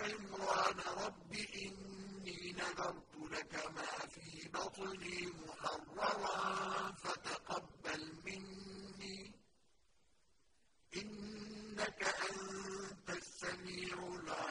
عمران رب إني نذرت لك ما في بطني محررا فتقبل مني. إنك أنت السميع العليم.